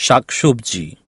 শাকসবজি